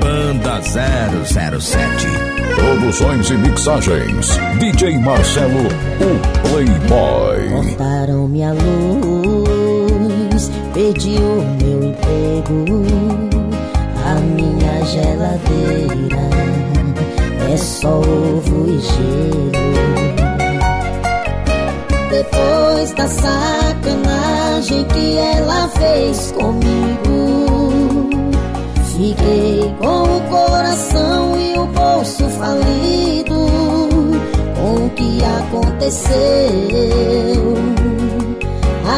Banda 007 Produções e mixagens. DJ Marcelo, o Playboy. Cortaram minha luz Perdi o meu emprego A minha geladeira É só ovo e gelo Depois da sacanagem que ela fez comigo Fiquei com o coração e o bolso falido com o que aconteceu.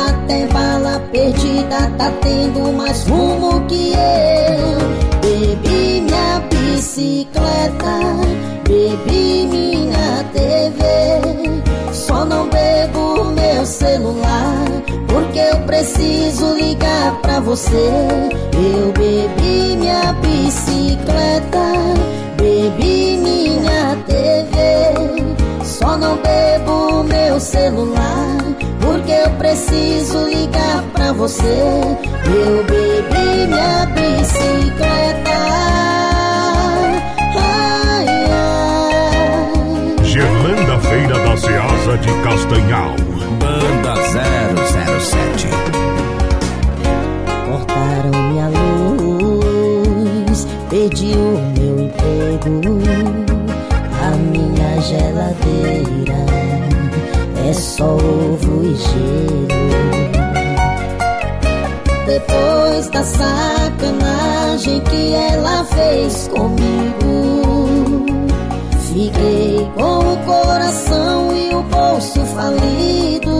Até bala perdida tá tendo mais rumo que eu. Bebi minha bicicleta, bebi minha TV. Só não bebo meu celular porque eu preciso ligar pra você. Eu bebi minha bicicleta, bebi minha TV. Só não bebo meu celular porque eu preciso ligar pra você. Eu bebi minha bicicleta. Ai, ai. Gerlanda Feira da Ceasa de Castanhal. Banda 007 Cortaram minha luz, perdi o meu emprego. A minha geladeira é só ovo e gelo. Depois da sacanagem que ela fez comigo, fiquei com o coração e o bolso falido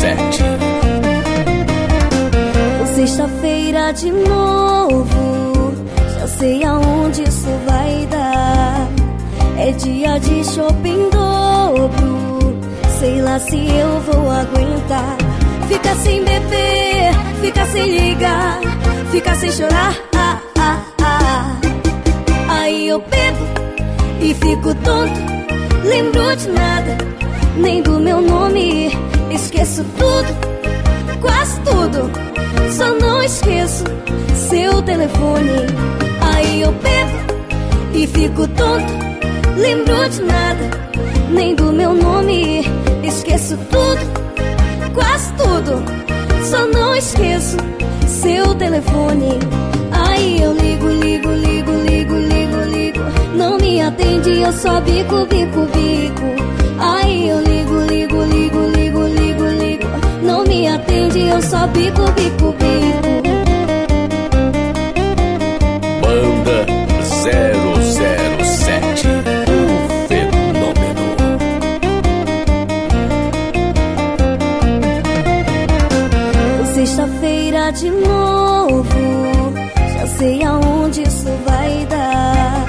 007 Sexta-feira de novo, já sei aonde isso vai dar. É dia de shopping dobro, sei lá se eu vou aguentar. Fica sem beber, fica sem ligar, fica sem chorar. Ah, ah, ah. Aí eu bebo e fico tonto, lembro de nada, nem do meu nome, esqueço tudo quase tudo. Só não esqueço seu telefone. Aí eu bebo e fico tonto. Lembro de nada, nem do meu nome. Esqueço tudo, quase tudo. Só não esqueço seu telefone. Aí eu ligo, ligo, ligo, ligo, ligo, ligo. Não me atende, eu só bico, bico, bico. Aí eu ligo, ligo, atende, eu só bico, bico, bico. Banda 007 O Fenômeno Sexta-feira de novo, já sei aonde isso vai dar.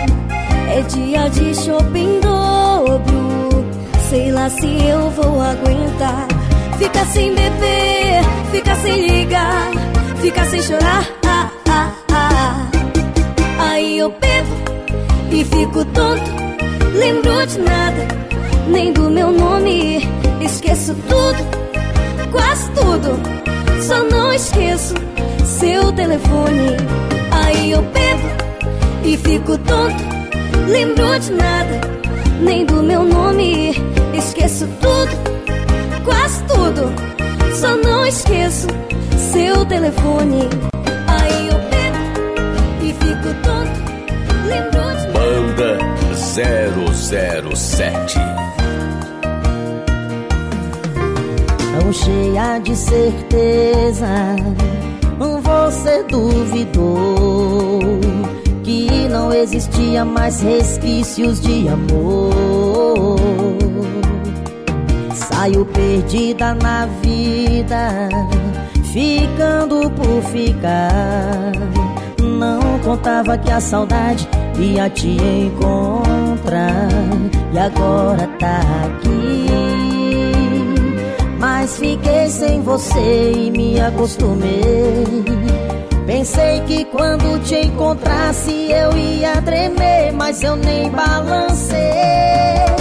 É dia de shopping dobro, sei lá se eu vou aguentar. Fica sem beber, fica sem ligar, fica sem chorar. Ah, ah, ah. Aí eu bebo e fico tonto, lembro de nada, nem do meu nome, esqueço tudo, quase tudo. Só não esqueço seu telefone. Aí eu bebo e fico tonto. Lembro de nada, nem do meu nome. Esqueço tudo, tudo. Só não esqueço seu telefone. Aí eu bebo e fico tonto. Lembro de Banda 007 Tão cheia de certeza, você duvidou que não existia mais resquícios de amor. Saio perdida na vida, ficando por ficar. Não contava que a saudade ia te encontrar. E agora tá aqui. Mas fiquei sem você e me acostumei. Pensei que quando te encontrasse eu ia tremer, mas eu nem balancei.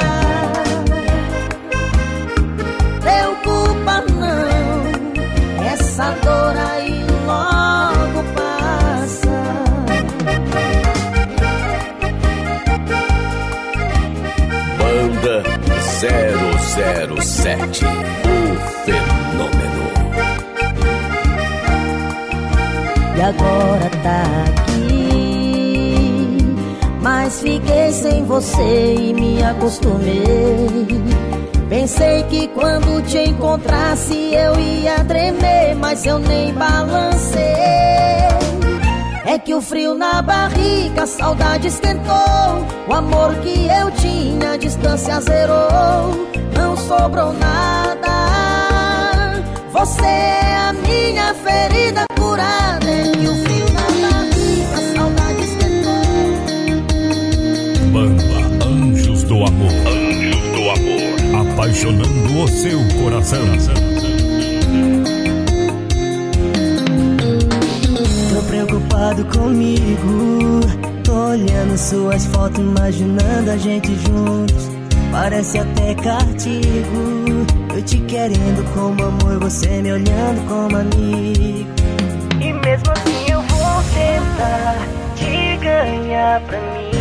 007 O Fenômeno E agora tá aqui Mas fiquei sem você e me acostumei Pensei que quando te encontrasse eu ia tremer, mas eu nem balancei. É que o frio na barriga, a saudade esquentou. O amor que eu tinha, a distância zerou. Não sobrou nada. Você é a minha ferida curada. É que o frio na barriga, a saudade esquentou. Banda Anjos do Amor apaixonando o seu coração. Tô preocupado comigo. Tô olhando suas fotos, imaginando a gente juntos. Parece até cartigo. Eu te querendo como amor, você me olhando como amigo. E mesmo assim eu vou tentar te ganhar pra mim.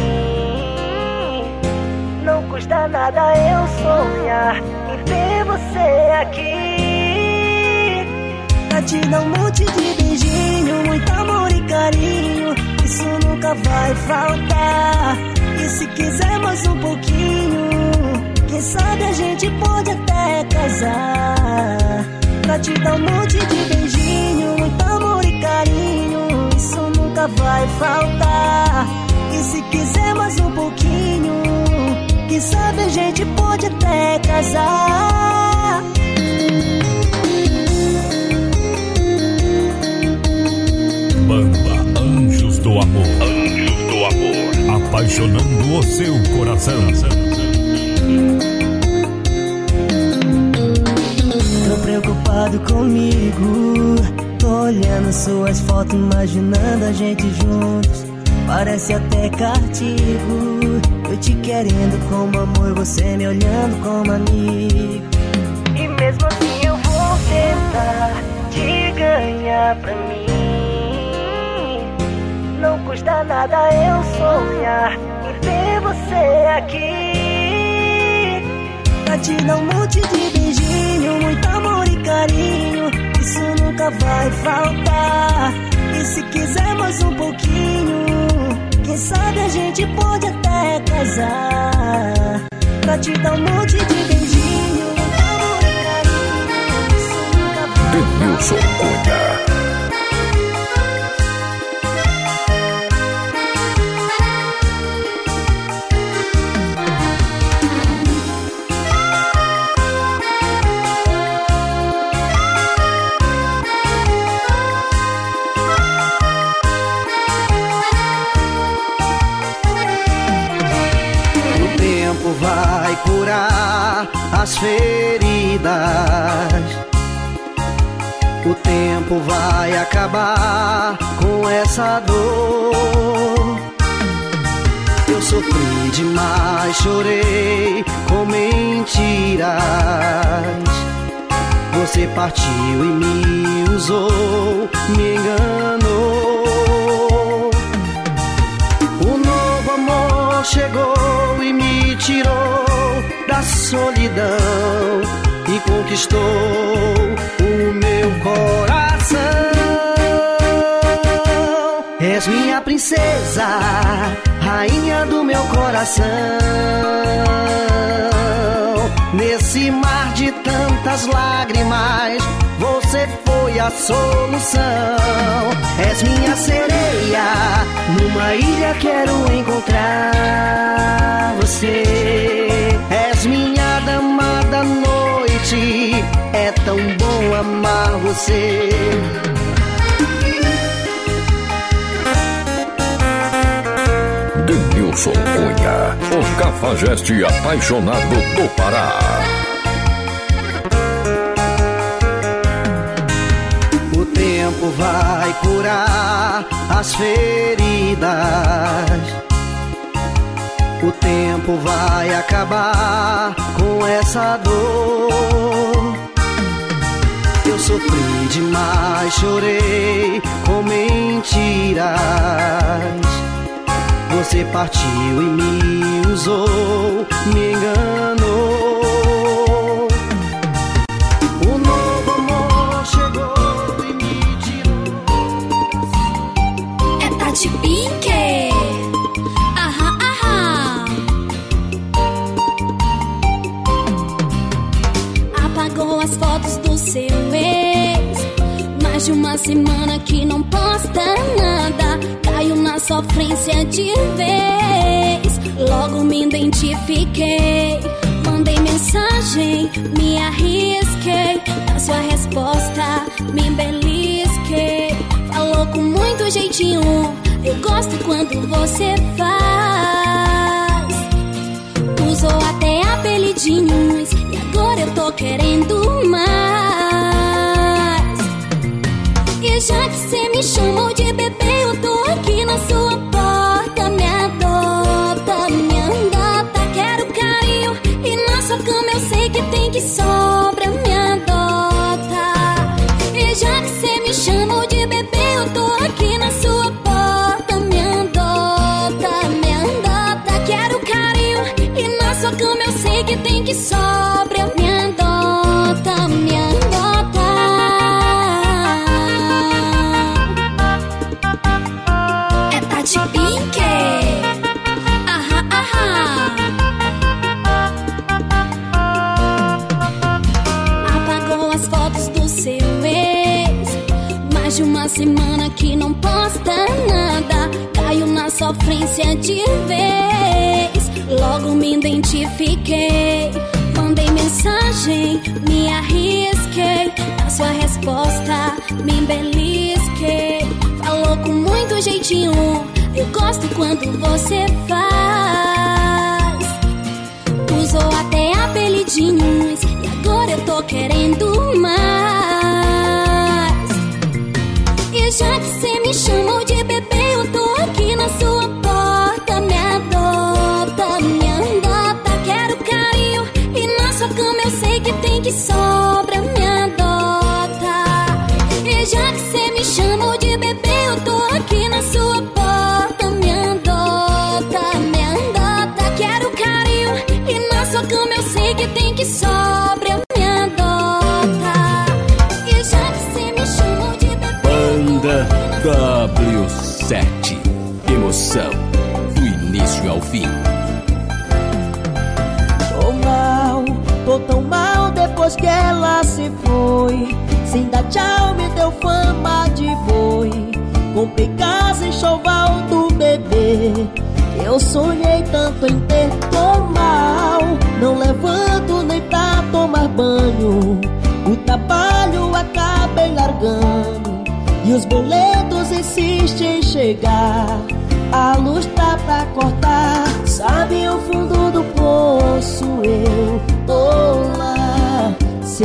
Não custa nada eu sonhar em ver você aqui. Pra te dar um monte de beijinho, muito amor e carinho. Isso nunca vai faltar. E se quiser mais um pouquinho, quem sabe a gente pode até casar. Pra te dar um monte de beijinho, muito amor e carinho. Isso nunca vai faltar. E se quiser mais um pouquinho quem sabe a gente pode até casar. Banda Anjos do Amor. Anjos do Amor. Apaixonando o seu coração. Tô preocupado comigo. Tô olhando suas fotos, imaginando a gente juntos. Parece até cartigo. Eu te querendo como amor, você me olhando como amigo. E mesmo assim eu vou tentar te ganhar pra mim. Não custa nada eu sonhar em ver você aqui. Te dar um monte de beijinho, muito amor e carinho. Isso nunca vai faltar. E se quiser mais um pouquinho quem sabe a gente pode até casar Pra te dar um monte de beijinho Amor e carinho Isso nunca vai Cunha as feridas. O tempo vai acabar com essa dor. Eu sofri demais, chorei com mentiras. Você partiu e me usou, me enganou. Amor chegou e me tirou da solidão e conquistou o meu coração. És minha princesa, rainha do meu coração. Nesse mar de tantas lágrimas, você foi a solução. És minha sereia, numa ilha quero encontrar você. És minha dama da noite, é tão bom amar você. Denilson Cunha, o cafajeste apaixonado do Pará. Tempo vai curar as feridas. O tempo vai acabar com essa dor. Eu sofri demais, chorei com mentiras. Você partiu e me usou, me enganou. Uma semana que não posta nada. Caiu na sofrência de vez. Logo me identifiquei. Mandei mensagem, me arrisquei. Na sua resposta, me belisquei. Falou com muito jeitinho. Eu gosto quando você faz. Usou até apelidinhos. E agora eu tô querendo mais. Já que cê me chamou de bebê, eu tô aqui na sua porta. Me adota, me andota. Quero carinho. E na sua cama eu sei que tem que sobra. Me adota. E já que cê me chamou de bebê, eu tô aqui na sua porta. Me andota, me andota. Quero carinho. E na sua cama eu sei que tem que sobra. Que não posta nada. Caiu na sofrência de vez. Logo me identifiquei. Mandei mensagem, me arrisquei. Na sua resposta, me belisquei. Falou com muito jeitinho. Eu gosto quando você faz. Usou até apelidinhos. E agora eu tô querendo mais. Que sobra. Me adota. E já que cê me chamou de bebê, eu tô aqui na sua porta. Me andota, me andota. Quero carinho. E na sua cama eu sei que tem que sobra. Me adota. E já que cê me chamou de bebê. Banda W7. Emoção do início ao fim. Foi. Sem dar tchau, me deu fama de boi. Comprei casa choval do bebê. Eu sonhei tanto em ter, mal. Não levanto nem pra tomar banho. O trabalho acabei largando. E os boletos insistem em chegar. A luz tá pra cortar. Sabe o fundo do poço? Eu tô lá. Se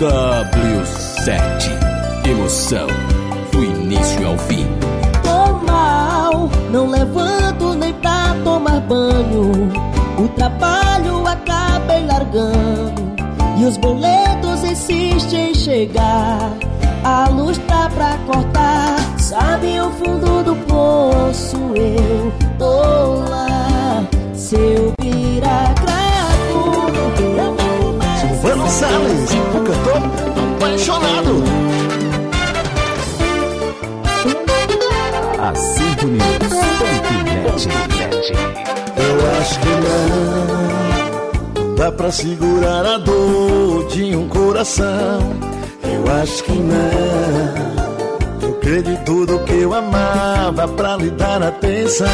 W7 Emoção do início ao fim. Tô mal, não levanto nem pra tomar banho. O trabalho acabei largando. E os boletos insistem em chegar. A luz tá pra cortar. Sabe o fundo do poço? Eu tô lá. Se eu Salles, o cantor apaixonado. A 5 News. Eu acho que não dá pra segurar a dor de um coração. Eu acho que não. Troquei de tudo que eu amava pra lhe dar atenção.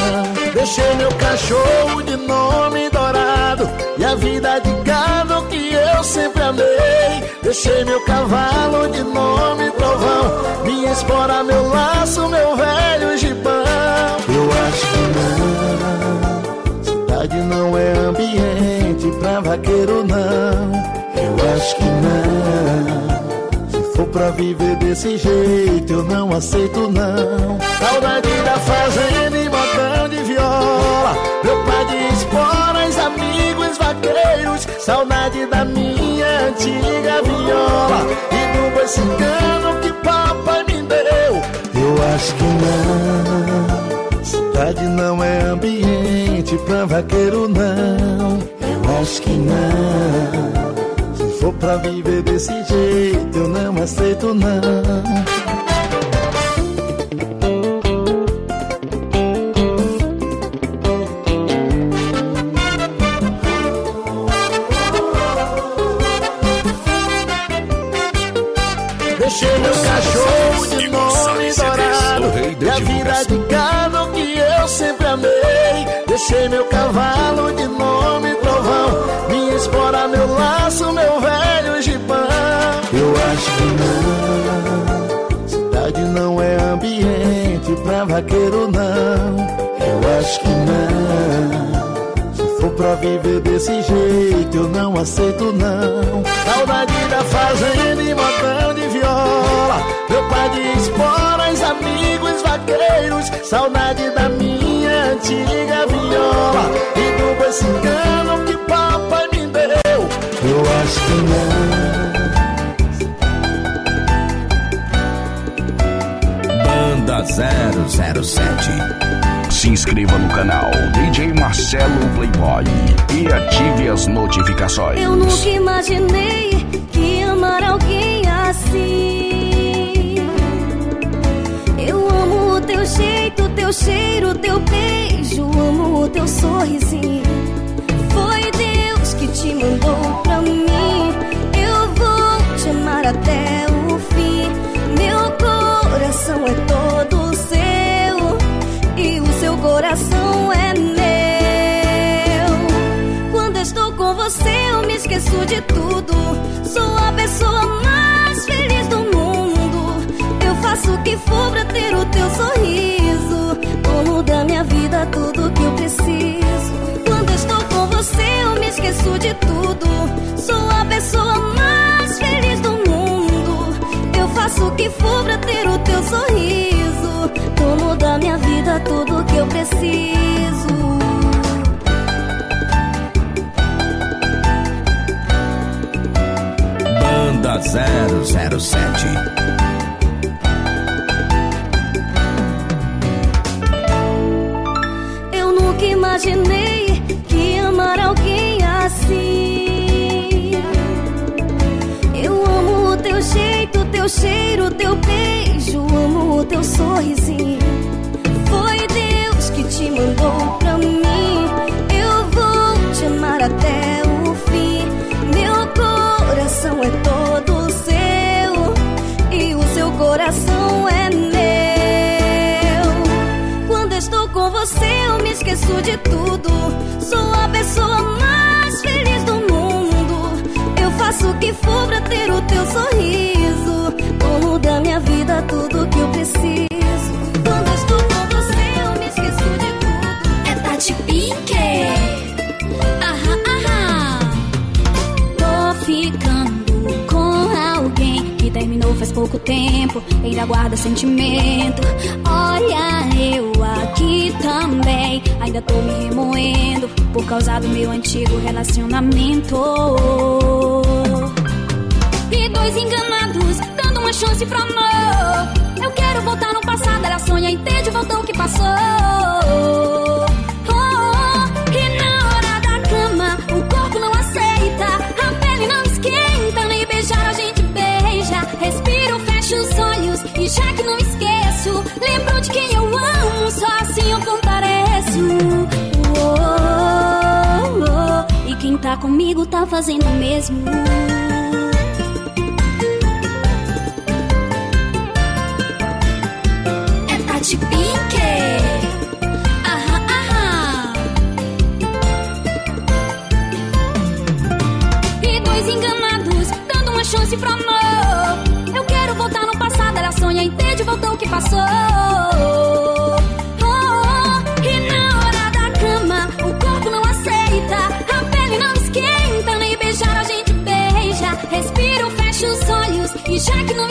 Deixei meu cachorro de nome dourado e a vida de amei. Deixei meu cavalo de nome trovão, minha espora, meu laço, meu velho gibão. Eu acho que não. Cidade não é ambiente pra vaqueiro, não. Eu acho que não. Se for pra viver desse jeito, eu não aceito, não. Saudade da fazenda Saudade da minha antiga viola. E do boi cigano que papai me deu. Eu acho que não. Cidade não é ambiente pra vaqueiro, não. Eu acho que não. Se for pra viver desse jeito, eu não aceito, não. Pra vaqueiro, não. Eu acho que não. Se for pra viver desse jeito, eu não aceito, não. Saudade da fazenda e modão de viola. Meu pai de esporas, amigos vaqueiros. Saudade da minha antiga viola. E do boi cigano que 007. Se inscreva no canal DJ Marcelo Playboy e ative as notificações. Eu nunca imaginei que amar alguém assim. Eu amo o teu jeito, teu cheiro, teu beijo, amo o teu sorrisinho. Foi Deus que te mandou pra mim. Eu vou te amar até coração é todo seu e o seu coração é meu. Quando estou com você, eu me esqueço de tudo. Sou a pessoa mais feliz do mundo. Eu faço o que for pra ter o teu sorriso. Como da minha vida tudo que eu preciso. Quando estou com você, eu me esqueço de tudo. Sou a pessoa mais feliz do mundo. Eu faço o que for pra teu sorriso. Tomo da minha vida tudo que eu preciso. Banda 007. Eu nunca imaginei que amar alguém assim. Eu amo o teu jeito, teu cheiro, teu amo o teu sorrisinho. Foi Deus que te mandou pra mim. Eu vou te amar até o fim. Meu coração é todo seu e o seu coração é meu. Quando estou com você, eu me esqueço de tudo. Sou a pessoa mais feliz do mundo. Eu faço o que for pra ter o teu sorriso. pouco tempo ainda guarda sentimento. Olha, eu aqui também ainda tô me remoendo por causa do meu antigo relacionamento. E dois enganados dando uma chance pro amor. Eu quero voltar no passado, ela sonha, entende o voltão que passou. já que não esqueço. Lembro de quem eu amo, só assim eu compareço. Oh, oh, oh, e quem tá comigo tá fazendo o mesmo. É Tati Pinker. Aham, aham. E dois enganados, dando uma chance pra nós. passou. Oh, e na hora da cama, o corpo não aceita, a pele não esquenta, nem beijar a gente beija. Respiro, fecho os olhos, e já que não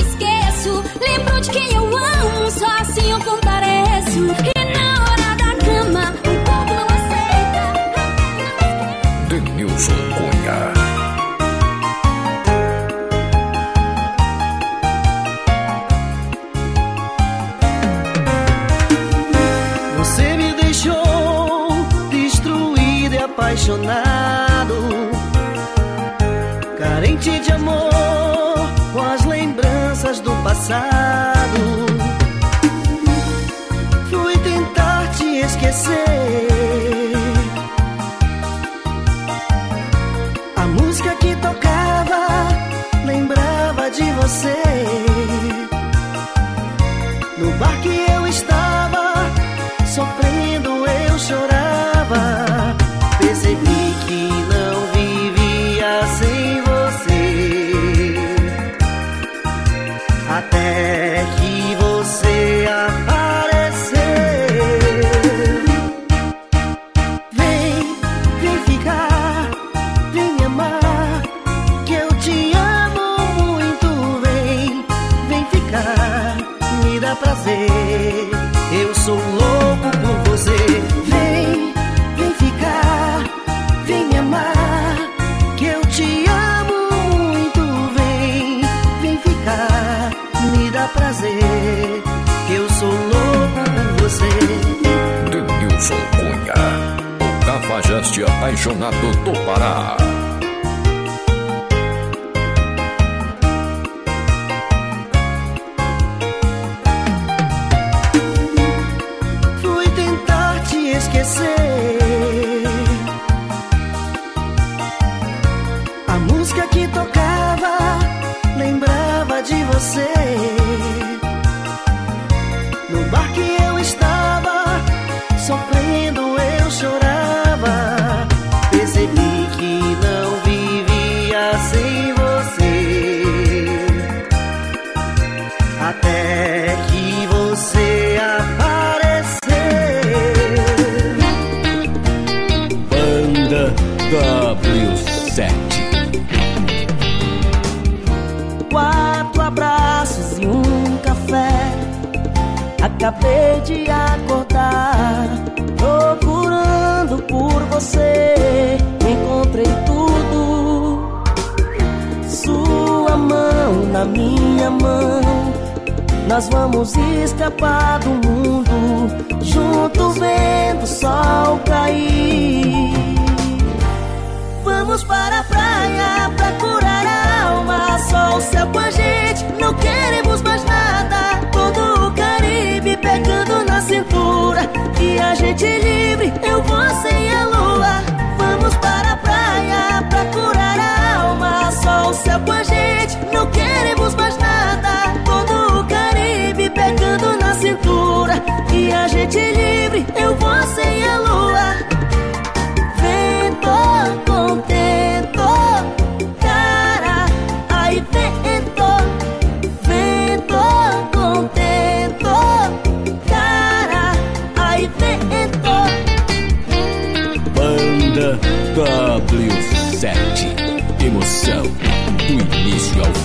eceli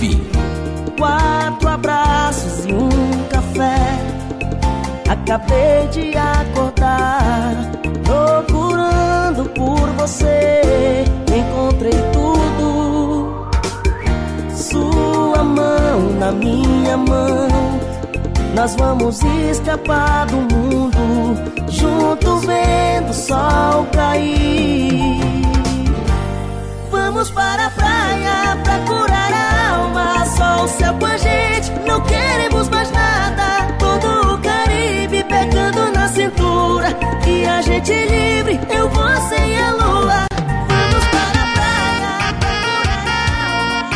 nove. Quatro abraços e um café. Acabei de acordar, procurando por você. Encontrei tudo. Sua mão na minha mão. Nós vamos escapar do mundo, juntos vendo o sol cair. Vamos para o céu com a gente, não queremos mais nada. Todo o Caribe pegando na cintura. E a gente livre, eu, você e a lua. Vamos para a praia pra curar a alma.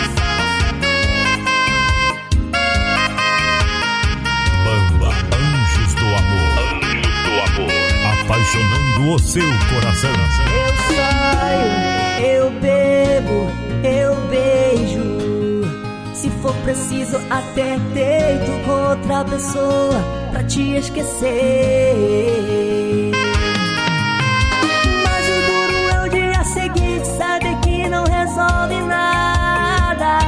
Banda Anjos do Amor. Anjos do Amor. Apaixonando o seu coração. Eu saio, eu bebo, preciso, até deito com outra pessoa pra te esquecer. Mas o duro é o dia seguinte, saber que não resolve nada.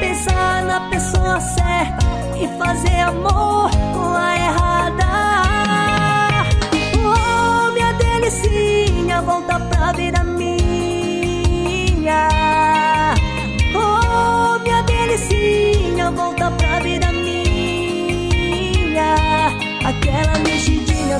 Pensar na pessoa certa e fazer amor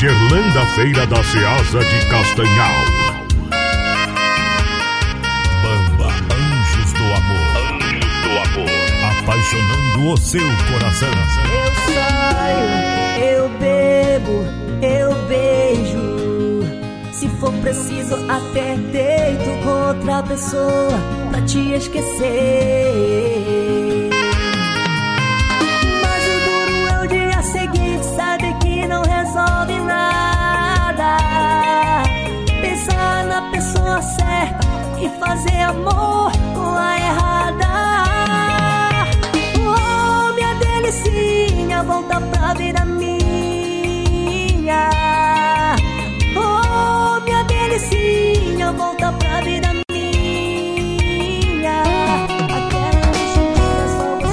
Gerlanda Feira da Ceasa de Castanhal. Banda Anjos do Amor. Anjos do Amor. Apaixonando o seu coração. Eu saio, eu bebo, eu beijo. Se for preciso, até deito com outra pessoa pra te esquecer. Fazer amor com a errada. Oh, minha delicinha, volta pra vida minha. Oh, minha delicinha, volta pra vida minha.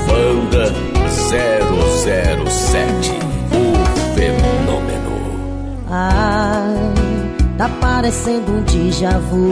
Banda 007. O fenômeno. Ah, tá parecendo um déjà vu.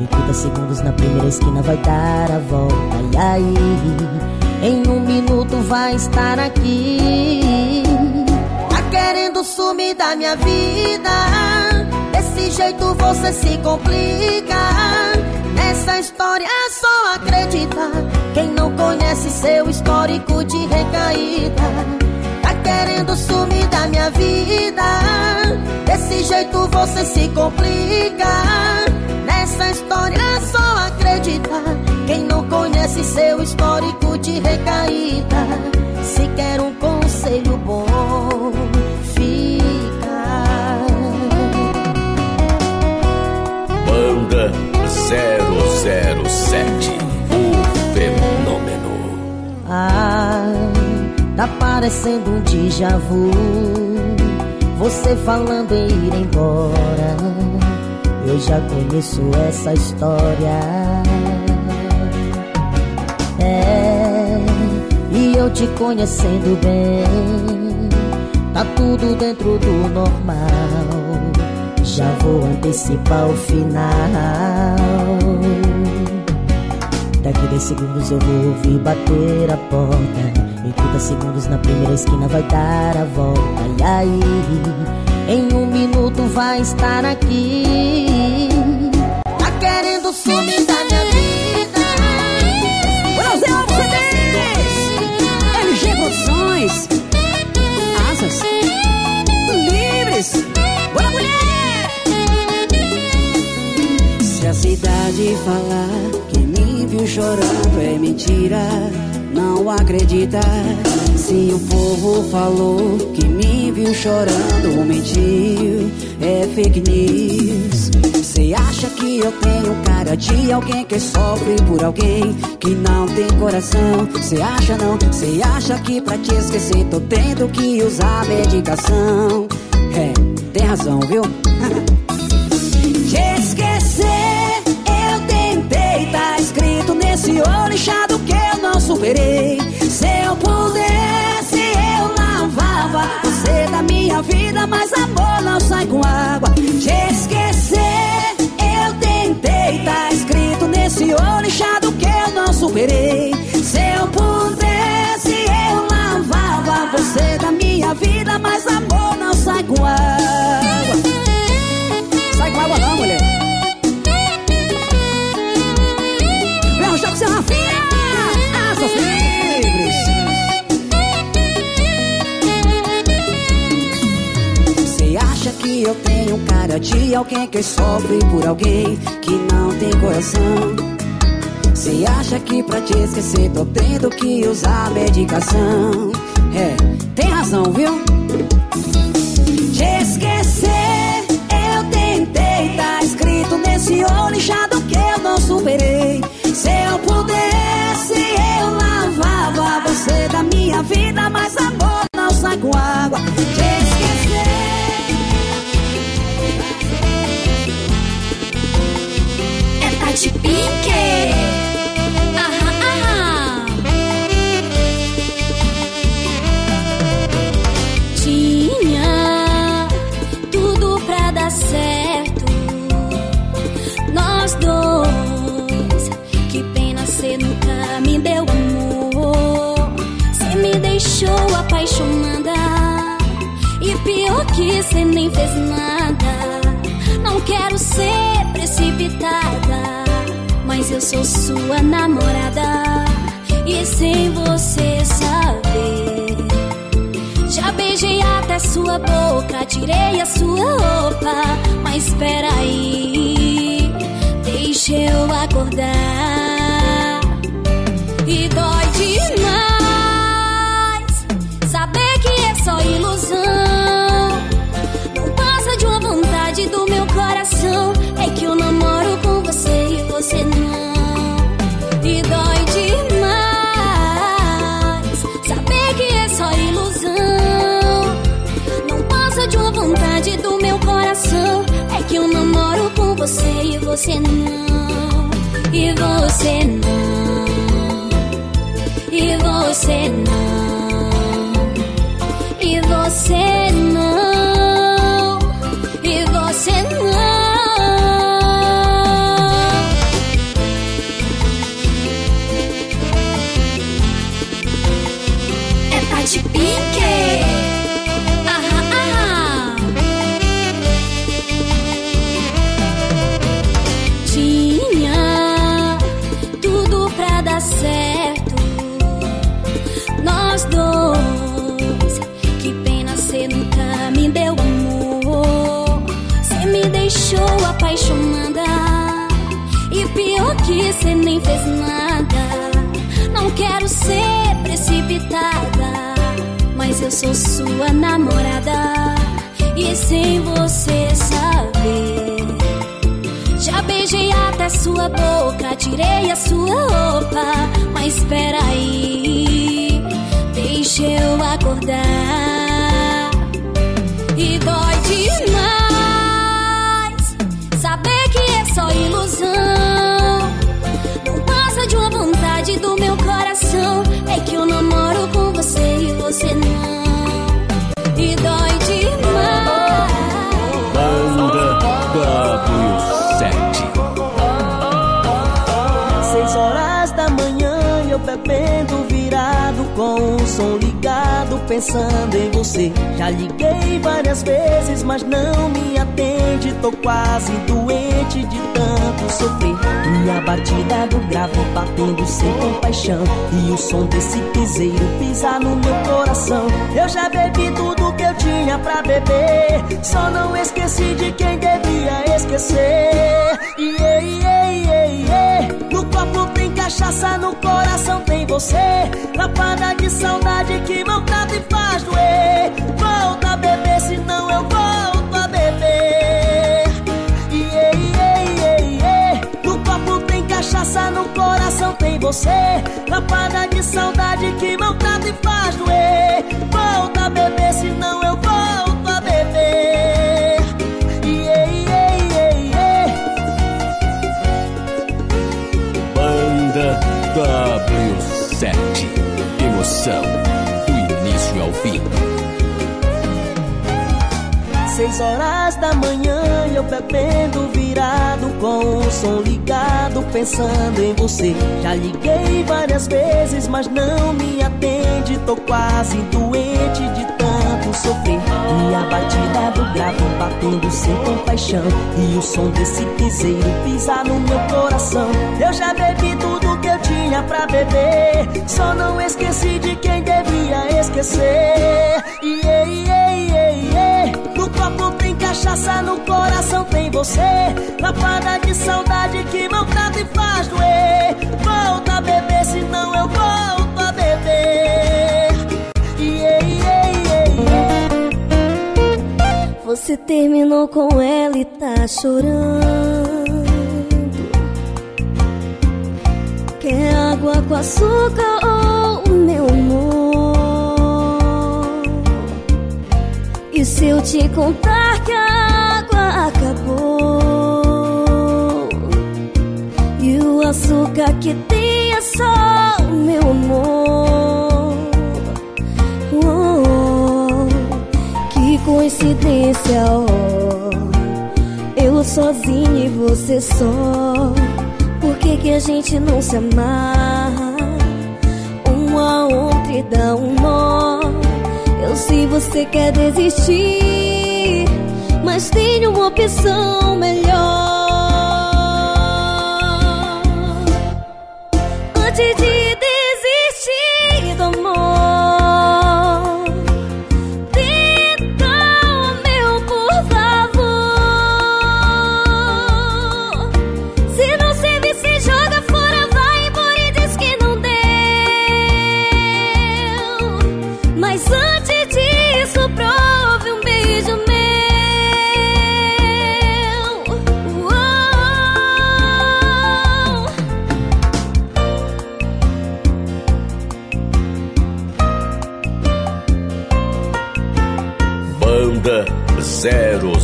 Em 30 segundos na primeira esquina vai dar a volta. E aí, em um minuto vai estar aqui. Tá querendo sumir da minha vida. Desse jeito você se complica. Nessa história é só acreditar. Quem não conhece seu histórico de recaída. Tá querendo sumir da minha vida. Desse jeito você se complica. Nessa história é só acreditar. Quem não conhece seu histórico de recaída. Se quer um conselho bom, fica. Banda 007. O fenômeno. Ah, tá parecendo um déjà vu. Você falando em ir embora. Eu já conheço essa história. É, e eu te conhecendo bem. Tá tudo dentro do normal. Já vou antecipar o final. Daqui 10 segundos eu vou ouvir bater a porta. Em 30 segundos na primeira esquina vai dar a volta. E aí, Em um minuto vai estar aqui. Tá querendo sumir da minha vida. Brasil CDs! LG Produções. Asas. Livres. Bora, mulher! Se a cidade falar que me viu chorando é mentira, não acredita. Se o povo falou que me viu chorando, mentiu, é fake news. Cê acha que eu tenho cara de alguém que sofre por alguém que não tem coração? Cê acha não? Cê acha que pra te esquecer tô tendo que usar medicação? É, tem razão, viu? te esquecer, eu tentei, tá escrito nesse olho inchado que eu não superei. Se eu pudesse, eu lavava você da minha vida, mas amor não sai com água. Te esquecer, eu tentei, tá escrito nesse olho inchado que eu não superei. Se eu pudesse, eu lavava você da minha vida, mas amor não sai com água. Cara de alguém que sofre por alguém que não tem coração? Você acha que pra te esquecer tô tendo que usar medicação? É, tem razão, viu? Te esquecer, eu tentei, tá escrito nesse olho inchado Tati Pink. Aham, aham. Tinha tudo pra dar certo. Nós dois. Que pena cê nunca me deu amor. Cê me deixou apaixonada. E pior que cê nem fez nada. Não quero ser precipitada, eu sou sua namorada. E sem você saber, já beijei até sua boca, tirei a sua roupa. Mas espera aí, deixa eu acordar. E dói demais saber que é só ilusão. Não passa de uma vontade do meu coração. É que eu namoro com você e você não. Que eu namoro com você e você não. E você não. E você não. E você não. Apaixonada. E pior que cê nem fez nada. Não quero ser precipitada. Mas eu sou sua namorada. E sem você saber. Já beijei até sua boca, tirei a sua roupa. Mas espera aí, deixa eu acordar. Ilusão. Não passa de uma vontade do meu coração. É que eu namoro com você e você não. E dói demais. Banda W7. Seis horas da manhã eu bebendo virado com o som pensando em você. Já liguei várias vezes, mas não me atende. Tô quase doente de tanto sofrer. Minha batida do grave batendo sem compaixão. E o som desse piseiro pisar no meu coração. Eu já bebi tudo que eu tinha pra beber. Só não esqueci de quem devia esquecer. Yeah, cachaça, no coração tem você. Lapada de saudade que maltrata e faz doer. Volta a beber, senão eu volto a beber. Yeah, yeah, yeah, yeah. No copo tem cachaça, no coração tem você. Lapada de saudade que maltrata e faz doer. Horas da manhã eu bebendo virado com o som ligado pensando em você. Já liguei várias vezes mas não me atende. Tô quase doente de tanto sofrer. E a batida do gravo batendo sem compaixão. E o som desse piseiro pisar no meu coração. Eu já bebi tudo que eu tinha pra beber. Só não esqueci de quem devia esquecer cachaça, no coração tem você. Lapada de saudade que maltrata e faz doer. Volta a beber, senão eu volto a beber. Yeah, yeah, yeah. Você terminou com ela e tá chorando. Quer água com açúcar ou meu amor? E se eu te contar acabou? E o açúcar que tem é só o meu amor. Oh, que coincidência, oh. Eu sozinha e você só. Por que, que a gente não se amarra? Um a outro e dá um nó. Eu sei você quer desistir, mas tem uma opção melhor. Antes de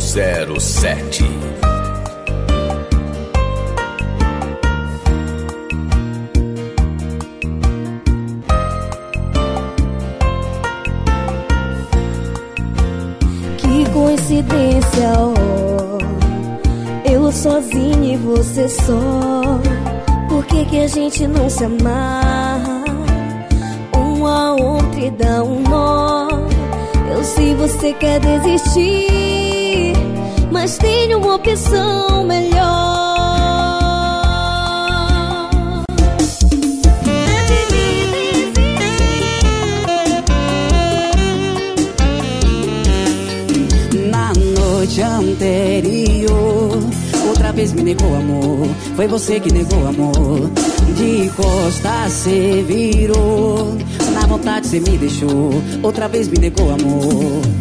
007. Que coincidência, oh. Eu sozinha e você só. Por que, que a gente não se amarra? Um a outro e dá um nó. Eu sei você quer desistir, mas tem uma opção melhor. Na noite anterior, outra vez me negou amor. Foi você que negou amor. De costas cê virou. Na vontade cê me deixou. Outra vez me negou amor.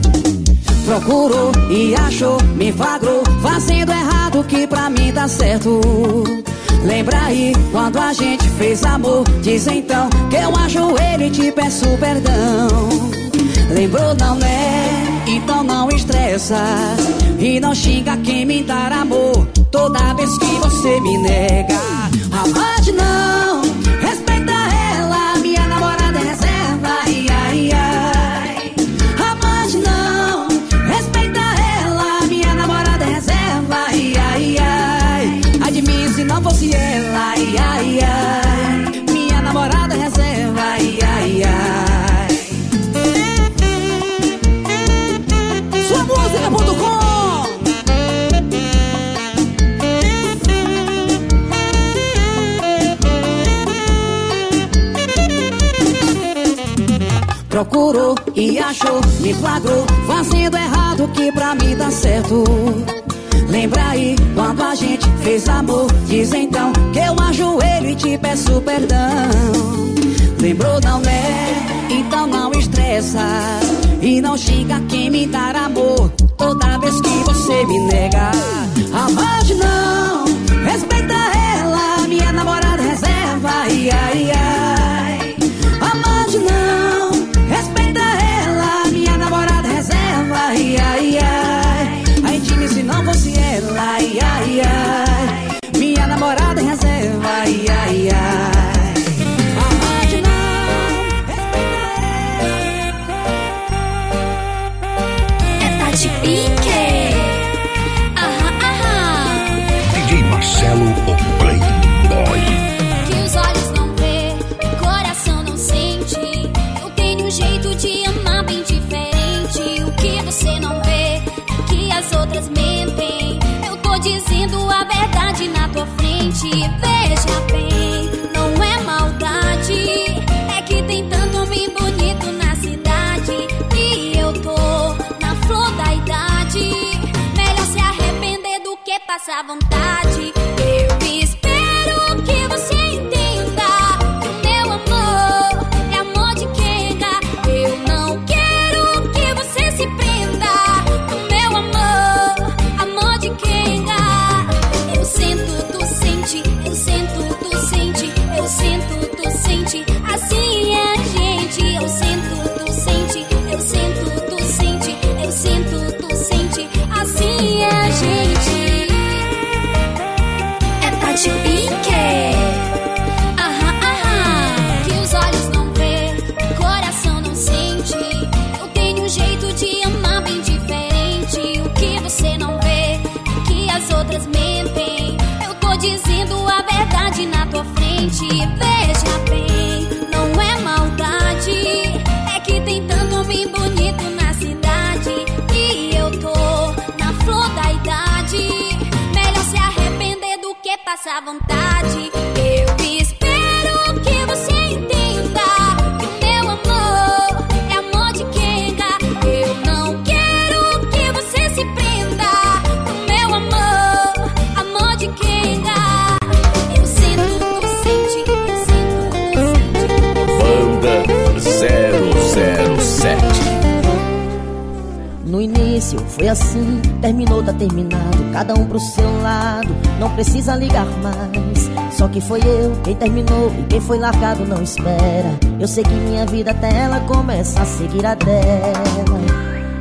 Procurou e achou, me flagrou, fazendo errado que pra mim dá certo. Lembra aí quando a gente fez amor? Diz então que eu ajoelho e te peço perdão. Lembrou não né? Então não estressa E não xinga quem me dar amor Toda vez que você me nega Amante procurou e achou, me flagrou, fazendo errado que pra mim dá certo. Lembra aí quando a gente fez amor? Diz então que eu ajoelho e te peço perdão. Lembrou, não né? Então não estressa. E não xinga quem me dar amor. Toda vez que você me nega. Amante não, respeita ela. Minha namorada reserva. Ai, ai, frente. Veja bem, foi assim, terminou, tá terminado. Cada um pro seu lado, não precisa ligar mais. Só que foi eu quem terminou e quem foi largado não espera. Eu segui minha vida até ela começar a seguir a dela.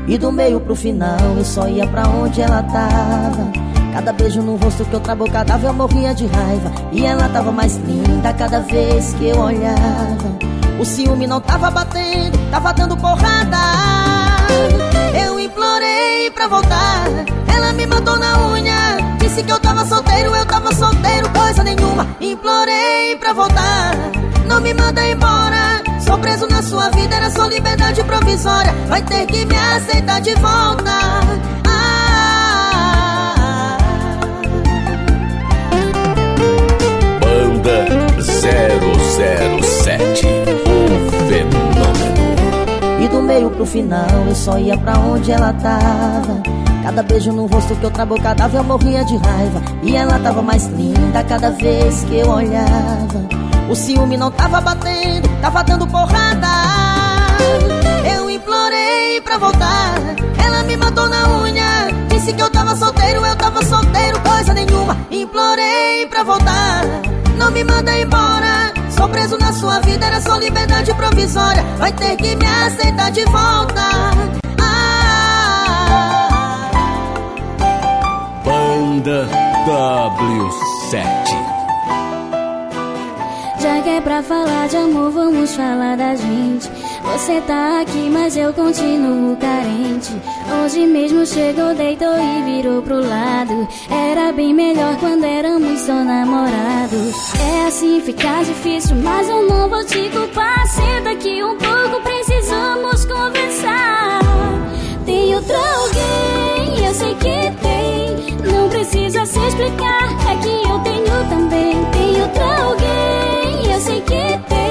E do meio pro final eu só ia pra onde ela tava. Cada beijo no rosto que outra boca dava eu morria de raiva. E ela tava mais linda cada vez que eu olhava. O ciúme não tava batendo, tava dando porrada. Implorei pra voltar, ela me mandou na unha. Disse que eu tava solteiro, eu tava solteiro, coisa nenhuma. Implorei pra voltar, não me manda embora. Sou preso na sua vida, era só liberdade provisória. Vai ter que me aceitar de volta. Ah, Banda 007. Meio pro final eu só ia pra onde ela tava. Cada beijo no rosto que outra boca dava eu morria de raiva. E ela tava mais linda cada vez que eu olhava. O ciúme não tava batendo, tava dando porrada. Eu implorei pra voltar, ela me mandou na unha. Disse que eu tava solteiro, eu tava solteiro, coisa nenhuma. Implorei pra voltar, não me manda embora. Sou preso na sua vida, era só liberdade provisória. Vai ter que me aceitar de volta. Ah, Banda W7. Já que é pra falar de amor, vamos falar da gente. Você tá aqui, mas eu continuo carente. Hoje mesmo chegou, deitou e virou pro lado. Era bem melhor quando éramos só namorados. É assim, fica difícil, mas eu não vou te culpar. Senta aqui um pouco, precisamos conversar. Tem outro alguém, eu sei que tem. Não precisa se explicar, é que eu tenho também. Tem outro alguém, eu sei que tem.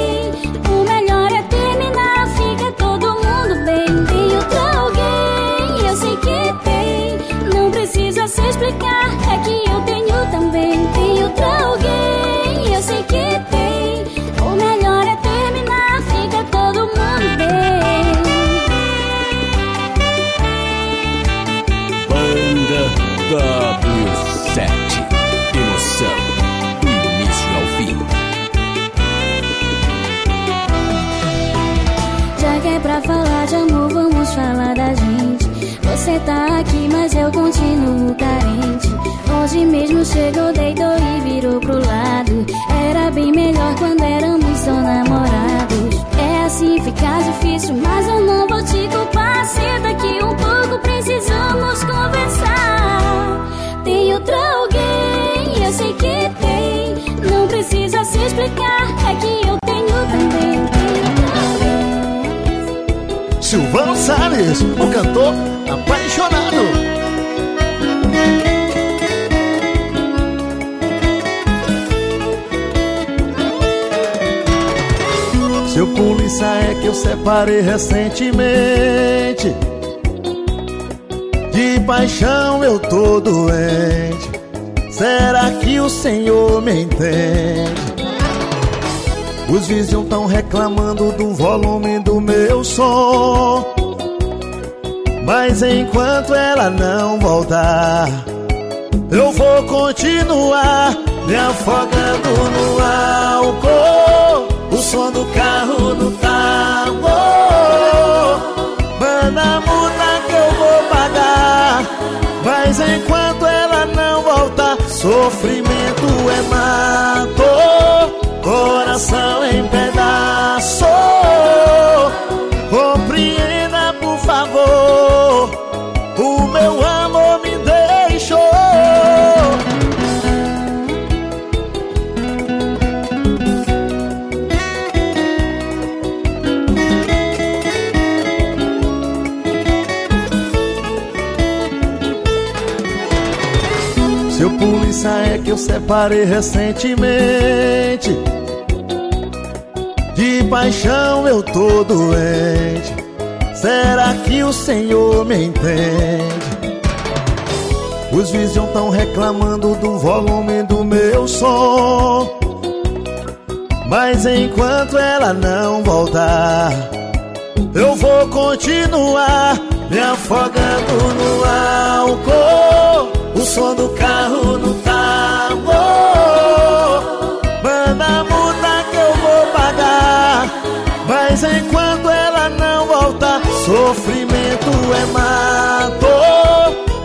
Você tá aqui, mas eu continuo carente. Hoje mesmo chegou, deitou e virou pro lado. Era bem melhor quando éramos só namorados. É assim, fica difícil, mas eu não vou te culpar. Senta aqui um pouco, precisamos conversar. Tem outro alguém, eu sei que tem. Não precisa se explicar, é que eu Silvano Salles, o cantor apaixonado. Seu polícia é que eu separei recentemente. De paixão eu tô doente. Será que o senhor me entende? Os vizinhos tão reclamando do volume do meu som. Mas enquanto ela não voltar, eu vou continuar me afogando no álcool. O som do carro no tambor. Manda a multa que eu vou pagar. Mas enquanto ela não voltar, sofrimento eu separei recentemente. De paixão eu tô doente. Será que o Senhor me entende? Os vizinhos tão reclamando do volume do meu som. Mas enquanto ela não voltar, eu vou continuar me afogando no álcool. O som do carro sofrimento é mato.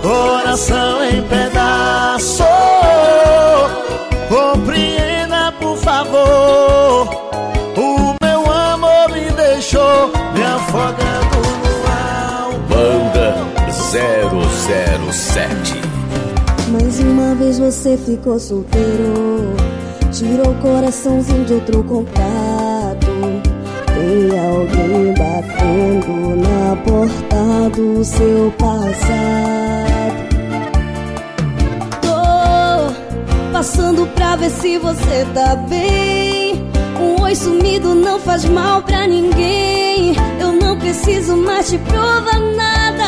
Coração em pedaço. Compreenda, por favor. O meu amor me deixou me afogando no álcool. Banda 007 Mais uma vez você ficou solteiro. Tirou o coraçãozinho de outro contato. Alguém batendo na porta do seu passado. Tô passando pra ver se você tá bem. Um oi sumido não faz mal pra ninguém. Eu não preciso mais te provar nada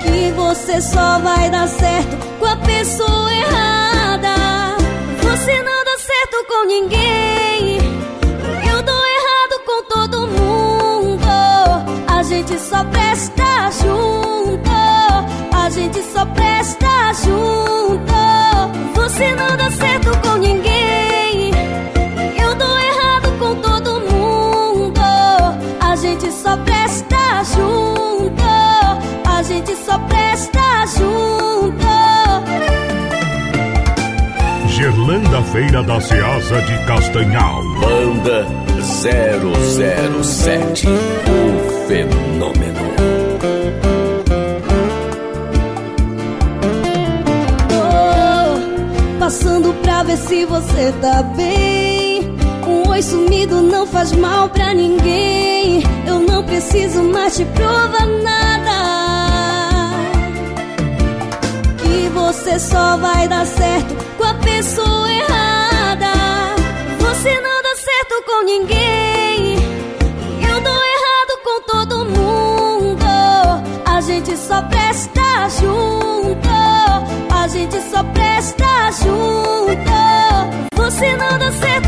que você só vai dar certo com a pessoa errada. Você não dá certo com ninguém. Todo mundo. A gente só presta junto. A gente só presta junto. Você não dá certo com ninguém. Eu dou errado com todo mundo. A gente só presta junto. A gente só presta junto. Gerlanda Feira da Ceasa de Castanhal. Banda 007 O Fenômeno Tô passando pra ver se você tá bem. Um oi sumido não faz mal pra ninguém. Eu não preciso mais te provar nada. Que você só vai dar certo com a pessoa errada. Com ninguém. Eu dou errado com todo mundo. A gente só presta junto. A gente só presta junto. Você não dá certo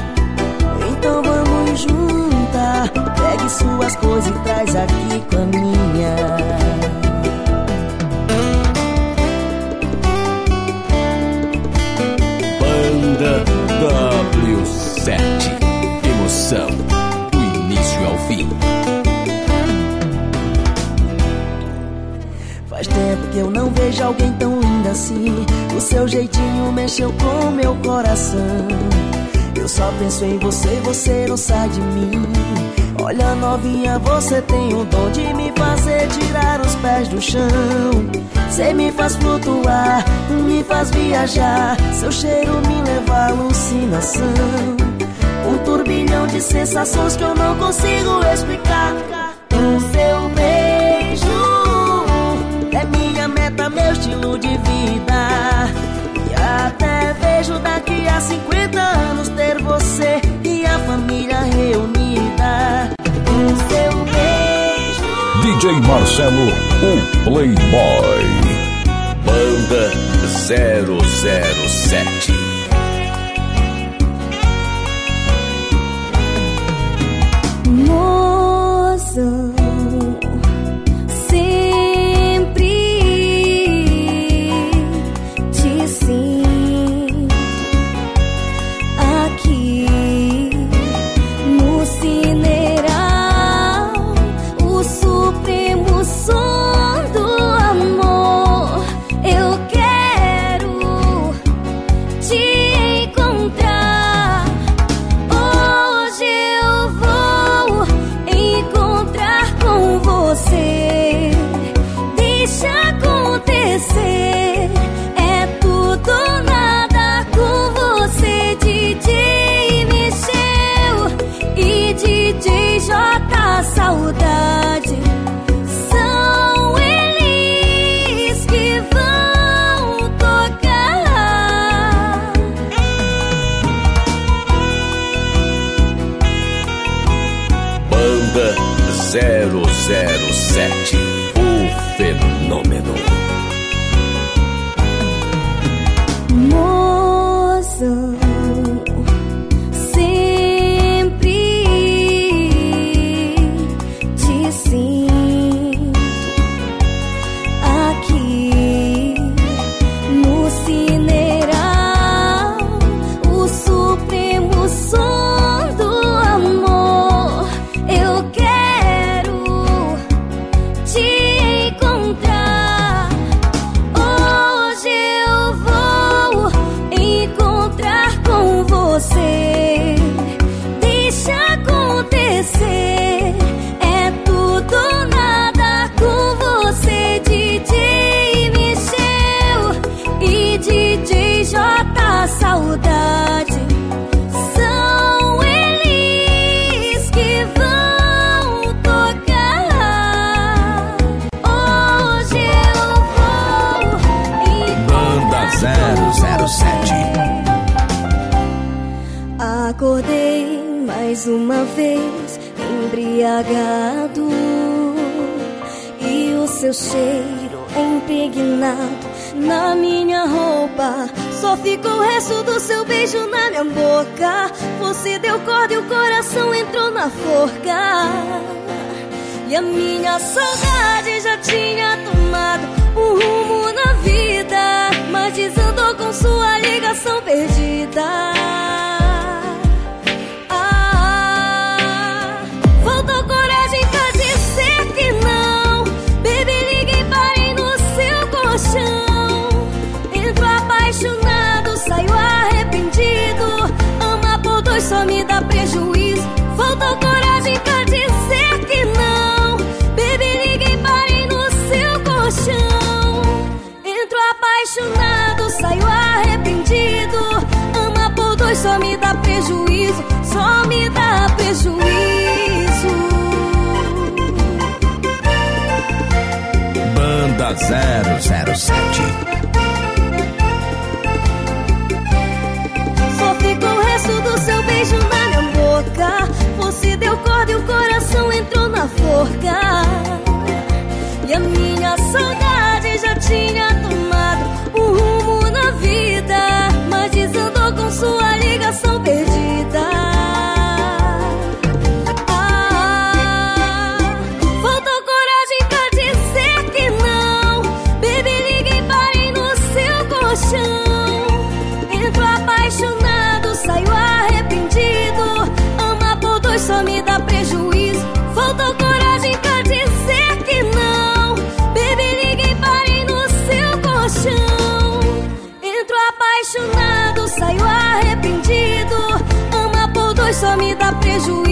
Suas coisas e traz aqui com a minha. W7 Emoção do início ao fim. Faz tempo que eu não vejo alguém tão linda assim. O seu jeitinho mexeu com meu coração. Eu só penso em você, você não sai de mim. Olha, novinha, você tem o dom de me fazer tirar os pés do chão. Você me faz flutuar, me faz viajar. Seu cheiro me leva à alucinação. Um turbilhão de sensações que eu não consigo explicar. O seu beijo é minha meta, meu estilo de vida. E até vejo daqui a 50 anos ter você e a família reunida. O seu beijo. DJ Marcelo, o Playboy. Banda 007. Prejuízo. Faltou coragem pra dizer que não. Baby, liguei, parei no seu colchão. Entro apaixonado, saio arrependido. Ama por dois só me dá prejuízo. Só me dá prejuízo. Banda 007. Boca. Você deu corda e o coração entrou na forca. E a minha saudade já tinha tomado um rumo na vida. Mas desandou com sua prejuízo.